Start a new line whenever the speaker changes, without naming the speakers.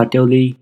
heartily